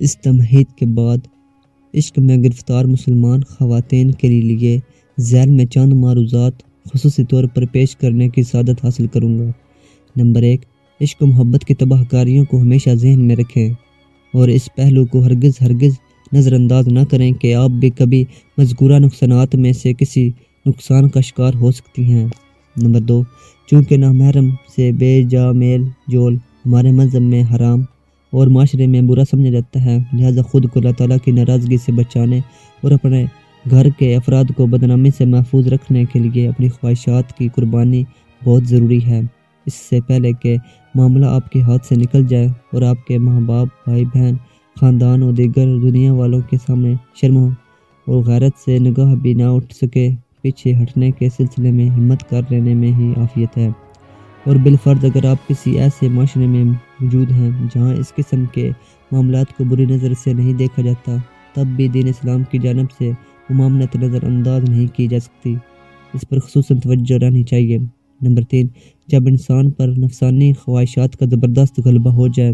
اس تمہید کے بعد عشق میں گرفتار مسلمان خواتین کے لیے ذیل میں چند معروضات خصوصی طور پر پیش کرنے کی سعادت حاصل کروں گا۔ نمبر ایک، عشق و محبت کی تباہ کاریوں کو ہمیشہ ذہن میں رکھیں اور اس پہلو کو ہرگز ہرگز نظر انداز نہ کریں کہ آپ بھی کبھی مذکورہ نقصانات میں سے کسی نقصان کا شکار ہو سکتی ہیں۔ نمبر دو، چونکہ نامحرم سے بے جا میل جول ہمارے مذہب میں حرام اور معاشرے میں برا سمجھا جاتا ہے۔ لہذا خود کو اللہ تعالیٰ کی ناراضگی سے بچانے اور اپنے گھر کے افراد کو بدنامی سے محفوظ رکھنے کے لیے اپنی خواہشات کی قربانی بہت ضروری ہے۔ اس سے پہلے کہ معاملہ آپ کے ہاتھ سے نکل جائے اور آپ کے ماں باپ، بھائی بہن، خاندان اور دیگر دنیا والوں کے سامنے شرم اور غیرت سے نگاہ بھی نہ اٹھ سکے، پیچھے ہٹنے کے سلسلے میں ہمت کر لینے میں ہی عافیت ہے۔ اور بالفرض اگر آپ کسی ایسے معاشرے میں موجود ہیں جہاں اس قسم کے معاملات کو بری نظر سے نہیں دیکھا جاتا، تب بھی دین اسلام کی جانب سے ممامنت نظر انداز نہیں کی جا سکتی۔ اس پر خصوصاً توجہ رہنی چاہیے۔ نمبر تین، جب انسان پر نفسانی خواہشات کا زبردست غلبہ ہو جائے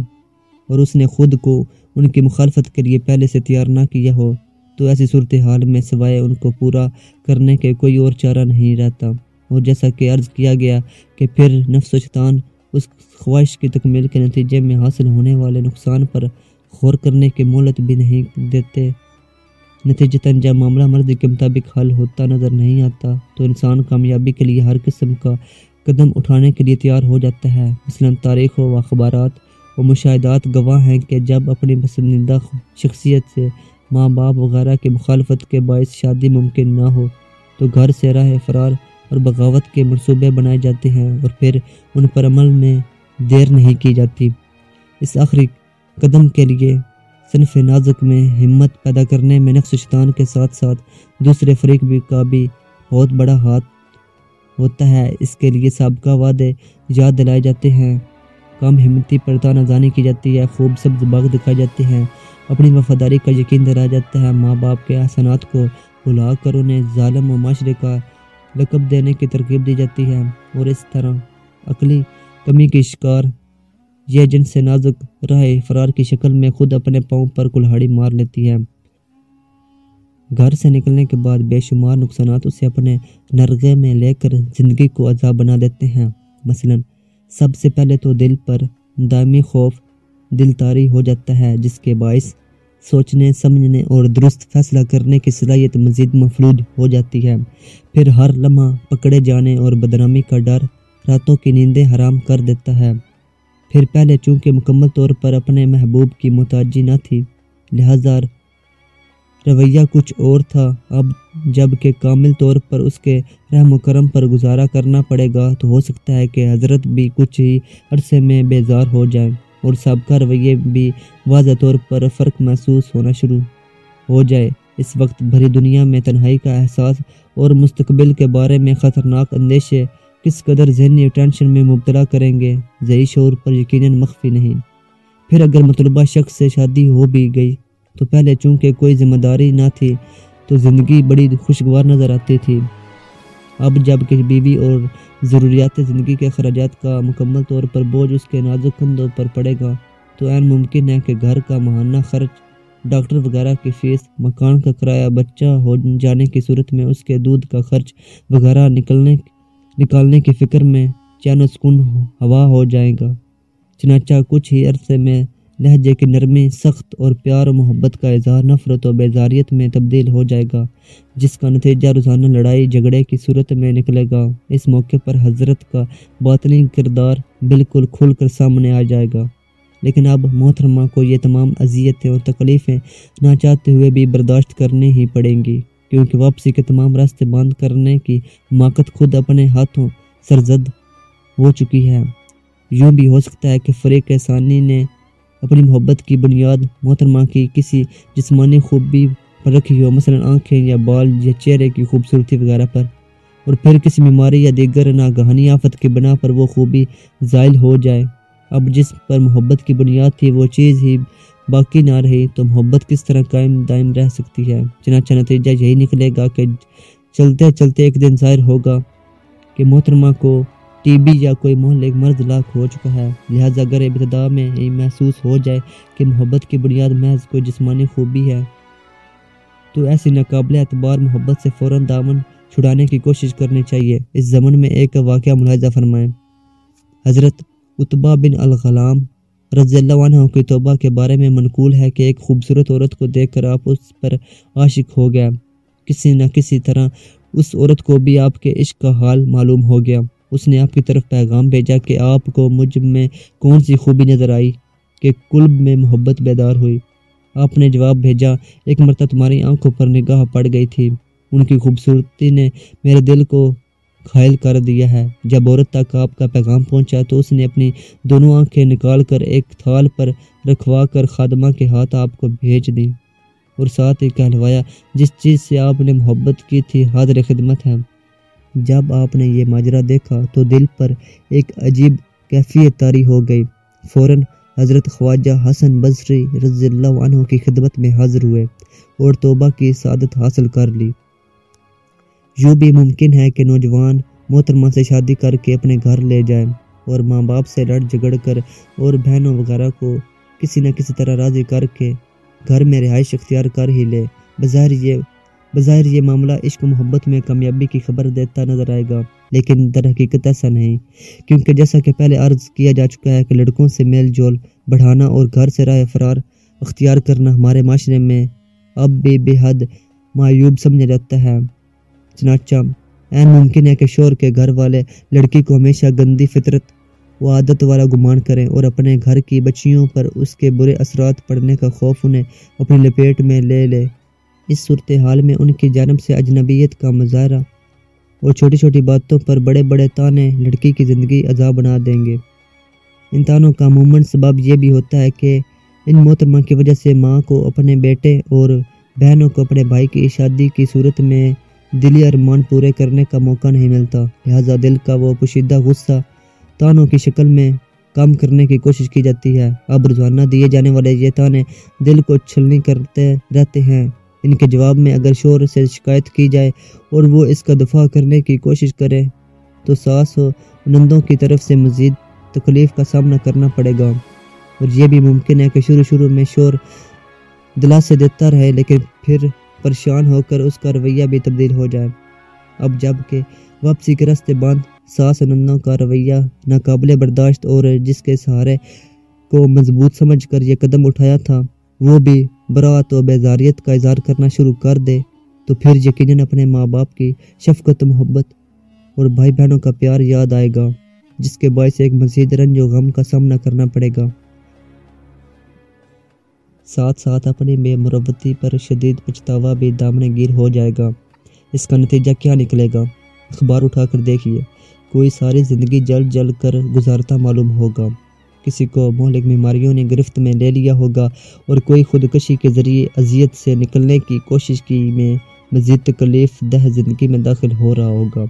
اور اس نے خود کو ان کی مخالفت کے لیے پہلے سے تیار نہ کیا ہو، تو ایسی صورتحال میں سوائے ان کو پورا کرنے کے کوئی اور چارہ نہیں رہتا۔ اور جیسا کہ عرض کیا گیا کہ پھر نفس و شیطان اس خواہش کی تکمیل کے نتیجے میں حاصل ہونے والے نقصان پر غور کرنے کی مولت بھی نہیں دیتے۔ نتیجتاً جب معاملہ مرضی کے مطابق حل ہوتا نظر نہیں آتا، تو انسان کامیابی کے لیے ہر قسم کا قدم اٹھانے کے لیے تیار ہو جاتا ہے۔ مثلا تاریخ و اخبارات و مشاہدات گواہ ہیں کہ جب اپنی پسندیدہ شخصیت سے ماں باپ وغیرہ کی مخالفت کے باعث شادی ممکن نہ ہو، تو گھر سے راہ فرار اور بغاوت کے منصوبے بنائے جاتے ہیں اور پھر ان پر عمل میں دیر نہیں کی جاتی۔ اس آخری قدم کے لیے صنف نازک میں ہمت پیدا کرنے میں نفس شیطان کے ساتھ ساتھ دوسرے فریق بھی کا بھی بہت بڑا ہاتھ ہوتا ہے۔ اس کے لیے سابقہ وعدے یاد دلائے جاتے ہیں۔ کم ہمتی پر تانہ کی جاتی ہے، خوب سبز باغ دکھائے جاتے ہیں۔ اپنی وفاداری کا یقین دلایا جاتا ہے۔ ماں باپ کے احسانات کو بلا کر انہیں ظالم و معاشرے کا لقب دینے کی ترکیب دی جاتی ہے۔ اور اس طرح عقلی کمی کی شکار یہ جن سے نازک راہ فرار کی شکل میں خود اپنے پاؤں پر کلہاڑی مار لیتی ہے۔ گھر سے نکلنے کے بعد بے شمار نقصانات اسے اپنے نرغے میں لے کر زندگی کو عذاب بنا دیتے ہیں۔ مثلا، سب سے پہلے تو دل پر دائمی خوف دل تاری ہو جاتا ہے، جس کے باعث سوچنے، سمجھنے اور درست فیصلہ کرنے کی صلاحیت مزید مفلود ہو جاتی ہے۔ پھر ہر لمحہ پکڑے جانے اور بدنامی کا ڈر راتوں کی نیندیں حرام کر دیتا ہے۔ پھر پہلے چونکہ مکمل طور پر اپنے محبوب کی محتاجی نہ تھی، لہذا رویہ کچھ اور تھا۔ اب جبکہ کامل طور پر اس کے رحم و کرم پر گزارا کرنا پڑے گا، تو ہو سکتا ہے کہ حضرت بھی کچھ ہی عرصے میں بیزار ہو جائیں۔ اور سابقہ رویے بھی واضح طور پر فرق محسوس ہونا شروع ہو جائے۔ اس وقت بھری دنیا میں تنہائی کا احساس اور مستقبل کے بارے میں خطرناک اندیشے کس قدر ذہنی ٹینشن میں مبتلا کریں گے ذہی شعور پر یقیناً مخفی نہیں۔ پھر اگر مطلوبہ شخص سے شادی ہو بھی گئی تو پہلے چونکہ کوئی ذمہ داری نہ تھی تو زندگی بڑی خوشگوار نظر آتی تھی۔ اب جبکہ بیوی اور ضروریات زندگی کے اخراجات کا مکمل طور پر بوجھ اس کے نازک کندھوں پر پڑے گا، تو عین ممکن ہے کہ گھر کا ماہانہ خرچ، ڈاکٹر وغیرہ کی فیس، مکان کا کرایہ، بچہ ہو جانے کی صورت میں اس کے دودھ کا خرچ وغیرہ نکلنے، نکالنے کی فکر میں چین و سکون ہوا ہو جائے گا۔ چنانچہ کچھ ہی عرصے میں لہجے کی نرمی سخت اور پیار و محبت کا اظہار نفرت و بیزاریت میں تبدیل ہو جائے گا، جس کا نتیجہ روزانہ لڑائی، جھگڑے کی صورت میں نکلے گا۔ اس موقع پر حضرت کا باطنی کردار بالکل کھل کر سامنے آ جائے گا۔ لیکن اب محترمہ کو یہ تمام اذیتیں اور تکلیفیں نہ چاہتے ہوئے بھی برداشت کرنی ہی پڑیں گی، کیونکہ واپسی کے تمام راستے بند کرنے کی ماقت خود اپنے ہاتھوں سرزد ہو چکی ہے۔ یوں بھی ہو سکتا ہے کہ فریق ثانی نے اپنی محبت کی بنیاد محترمہ کی کسی جسمانی خوبی پر رکھی ہو، مثلا آنکھیں یا بال یا چہرے کی خوبصورتی وغیرہ پر۔ اور پھر کسی بیماری یا دیگر ناگہانی آفت کی بنا پر وہ خوبی زائل ہو جائے۔ اب جس پر محبت کی بنیاد تھی، وہ چیز ہی باقی نہ رہی۔ تو محبت کس طرح قائم دائم رہ سکتی ہے؟ چنانچہ نتیجہ یہی نکلے گا کہ چلتے چلتے ایک دن ظاہر ہوگا کہ محترمہ کو ٹی بی یا کوئی محلے مرض لاکھ ہو چکا ہے۔ لہٰذا اگر ابتدا میں ہی محسوس ہو جائے کہ محبت کی بنیاد محض کوئی جسمانی خوبی ہے، تو ایسی ناقابل اعتبار محبت سے فوراً دامن چھڑانے کی کوشش کرنی چاہیے۔ اس زمن میں ایک واقعہ ملاحظہ فرمائیں۔ حضرت اتبا بن الغلام رضی اللہ عنہ کی توبہ کے بارے میں منقول ہے کہ ایک خوبصورت عورت کو دیکھ کر آپ اس پر عاشق ہو گیا کسی نہ کسی طرح اس عورت کو بھی آپ کے عشق کا حال معلوم ہو گیا۔ اس نے آپ کی طرف پیغام بھیجا کہ آپ کو مجھ میں کون سی خوبی نظر آئی کہ قلب میں محبت بیدار ہوئی۔ آپ نے جواب بھیجا، ایک مرتبہ تمہاری آنکھوں پر نگاہ پڑ گئی تھی۔ ان کی خوبصورتی نے میرے دل کو گھائل کر دیا ہے۔ جب عورت تک آپ کا پیغام پہنچا تو اس نے اپنی دونوں آنکھیں نکال کر ایک تھال پر رکھوا کر خادمہ کے ہاتھ آپ کو بھیج دی اور ساتھ ہی کہلوایا، جس چیز سے آپ نے محبت کی تھی، حاضر خدمت ہے۔ جب آپ نے یہ ماجرا دیکھا تو دل پر ایک عجیب کیفیت تاری ہو گئی۔ فوراً حضرت خواجہ حسن بصری رضی اللہ عنہ کی خدمت میں حاضر ہوئے اور توبہ کی سعادت حاصل کر لی۔ یوں بھی ممکن ہے کہ نوجوان محترمہ سے شادی کر کے اپنے گھر لے جائیں اور ماں باپ سے لڑ جھگڑ کر اور بہنوں وغیرہ کو کسی نہ کسی طرح راضی کر کے گھر میں رہائش اختیار کر ہی لے۔ بظاہر یہ بظاہر یہ معاملہ عشق و محبت میں کامیابی کی خبر دیتا نظر آئے گا، لیکن در حقیقت ایسا نہیں، کیونکہ جیسا کہ پہلے عرض کیا جا چکا ہے کہ لڑکوں سے میل جول بڑھانا اور گھر سے رائے فرار اختیار کرنا ہمارے معاشرے میں اب بھی بے حد معیوب سمجھا جاتا ہے۔ چنانچہ، این ممکن ہے کہ شور کے گھر والے لڑکی کو ہمیشہ گندی فطرت و عادت والا گمان کریں اور اپنے گھر کی بچیوں پر اس کے برے اثرات پڑنے کا خوف انہیں اپنی لپیٹ میں لے لے۔ اس صورتحال میں ان کی جانب سے اجنبیت کا مظاہرہ اور چھوٹی چھوٹی باتوں پر بڑے بڑے تانے لڑکی کی زندگی عذاب بنا دیں گے۔ ان تانوں کا عموماً سبب یہ بھی ہوتا ہے کہ ان محترمہ کی وجہ سے ماں کو اپنے بیٹے اور بہنوں کو اپنے بھائی کی شادی کی صورت میں دلی ارمان پورے کرنے کا موقع نہیں ملتا۔ لہٰذا دل کا وہ پوشیدہ غصہ تانوں کی شکل میں کام کرنے کی کوشش کی جاتی ہے۔ اب روزانہ دیے جانے والے یہ تانے دل کو چھلنی کرتے رہتے ہیں۔ ان کے جواب میں اگر شور سے شکایت کی جائے اور وہ اس کا دفاع کرنے کی کوشش کرے تو ساس و نندوں کی طرف سے مزید تکلیف کا سامنا کرنا پڑے گا۔ اور یہ بھی ممکن ہے کہ شروع شروع میں شور دلا سے دیتا رہے، لیکن پھر پریشان ہو کر اس کا رویہ بھی تبدیل ہو جائے۔ اب جبکہ واپسی کے رستے باندھ، ساس نندوں کا رویہ ناقابل برداشت اور جس کے سہارے کو مضبوط سمجھ کر یہ قدم اٹھایا تھا، وہ بھی برات و بیزاریت کا اظہار کرنا شروع کر دے، تو پھر یقیناً اپنے ماں باپ کی شفقت، محبت اور بھائی بہنوں کا پیار یاد آئے گا، جس کے باعث ایک مزید رنج و غم کا سامنا کرنا پڑے گا۔ ساتھ ساتھ اپنی بے مروتی پر شدید پچھتاوا بھی دامن گیر ہو جائے گا۔ اس کا نتیجہ کیا نکلے گا؟ اخبار اٹھا کر دیکھیے، کوئی ساری زندگی جل جل کر گزارتا معلوم ہوگا۔ کسی کو مہلک بیماریوں نے گرفت میں لے لیا ہوگا اور کوئی خودکشی کے ذریعے اذیت سے نکلنے کی کوشش کی میں مزید تکلیف دہ زندگی میں داخل ہو رہا ہوگا۔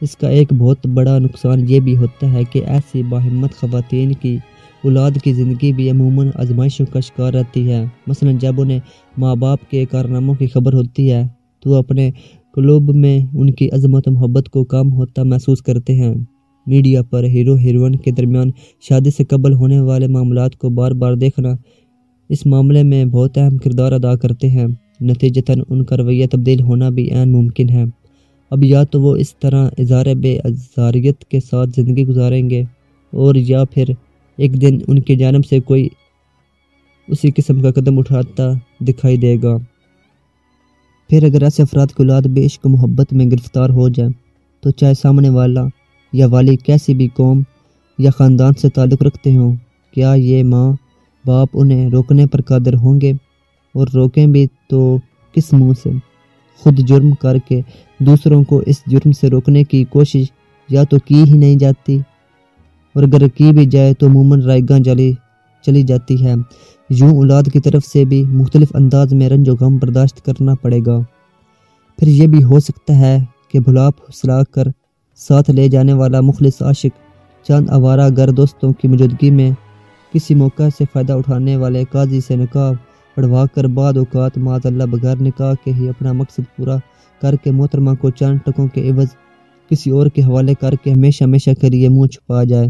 اس کا ایک بہت بڑا نقصان یہ بھی ہوتا ہے کہ ایسی باہمت خواتین کی اولاد کی زندگی بھی عموماً آزمائشوں کا شکار رہتی ہے۔ مثلا جب انہیں ماں باپ کے کارناموں کی خبر ہوتی ہے تو اپنے قلوب میں ان کی عظمت و محبت کو کام ہوتا محسوس کرتے ہیں۔ میڈیا پر ہیرو ہیروئن کے درمیان شادی سے قبل ہونے والے معاملات کو بار بار دیکھنا، اس معاملے میں بہت اہم کردار ادا کرتے ہیں۔ نتیجتاً ان کا رویہ تبدیل ہونا بھی عین ممکن ہے۔ اب یا تو وہ اس طرح اظہار بے ازاریت کے ساتھ زندگی گزاریں گے، اور یا پھر ایک دن ان کی جانب سے کوئی اسی قسم کا قدم اٹھاتا دکھائی دے گا۔ پھر اگر ایسے افراد کی اولاد بے عشق محبت میں گرفتار ہو جائیں تو چاہے سامنے والا یا والی کیسی بھی قوم یا خاندان سے تعلق رکھتے ہوں، کیا یہ ماں باپ انہیں روکنے پر قادر ہوں گے؟ اور روکیں بھی تو کس منہ سے؟ خود جرم کر کے دوسروں کو اس جرم سے روکنے کی کوشش یا تو کی ہی نہیں جاتی؟ اور اگر کی بھی جائے تو عموماً رائے جلی، چلی جاتی ہے۔ یوں اولاد کی طرف سے بھی مختلف انداز میں رنج و غم برداشت کرنا پڑے گا۔ پھر یہ بھی ہو سکتا ہے کہ بھلاپ حسلا کر ساتھ لے جانے والا مخلص عاشق، چاند آوارہ گر دوستوں کی موجودگی میں کسی موقع سے فائدہ اٹھانے والے قاضی سے نکاح پڑھوا کر بعد اوقات معذ اللہ بغیر نکاح کے ہی اپنا مقصد پورا کر کے محترمہ کو چاند ٹکوں کے عوض کسی اور کے حوالے کر کے ہمیشہ ہمیشہ کے لیے منہ چھپا جائے۔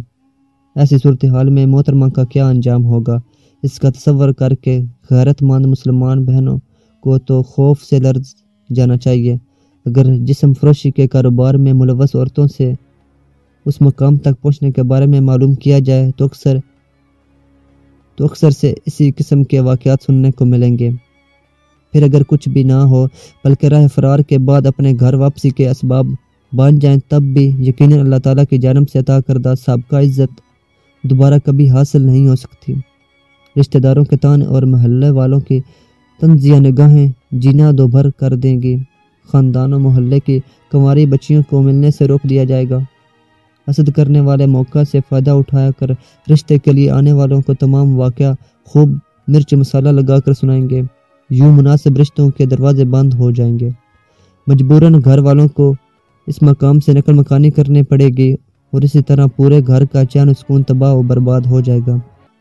ایسی صورتحال میں محترمہ کا کیا انجام ہوگا؟ اس کا تصور کر کے غیرت مند مسلمان بہنوں کو تو خوف سے لرز جانا چاہیے۔ اگر جسم فروشی کے کاروبار میں ملوث عورتوں سے اس مقام تک پہنچنے کے بارے میں معلوم کیا جائے تو اکثر تو اکثر سے اسی قسم کے واقعات سننے کو ملیں گے۔ پھر اگر کچھ بھی نہ ہو، بلکہ راہ فرار کے بعد اپنے گھر واپسی کے اسباب بن جائیں، تب بھی یقیناً اللہ تعالیٰ کی جانب سے عطا کردہ سابقہ عزت دوبارہ کبھی حاصل نہیں ہو سکتی۔ رشتہ داروں کے تان اور محلے والوں کی تنزیہ نگاہیں جینا دوبھر کر دیں گی۔ خاندان و محلے کی کنواری بچیوں کو ملنے سے روک دیا جائے گا۔ حسد کرنے والے موقع سے فائدہ اٹھایا کر رشتے کے لیے آنے والوں کو تمام واقعہ خوب مرچ مسالہ لگا کر سنائیں گے۔ یوں مناسب رشتوں کے دروازے بند ہو جائیں گے۔ مجبوراً گھر والوں کو اس مقام سے نقل مکانی کرنے پڑے گی اور اسی طرح پورے گھر کا چین سکون تباہ و برباد ہو جائے گا۔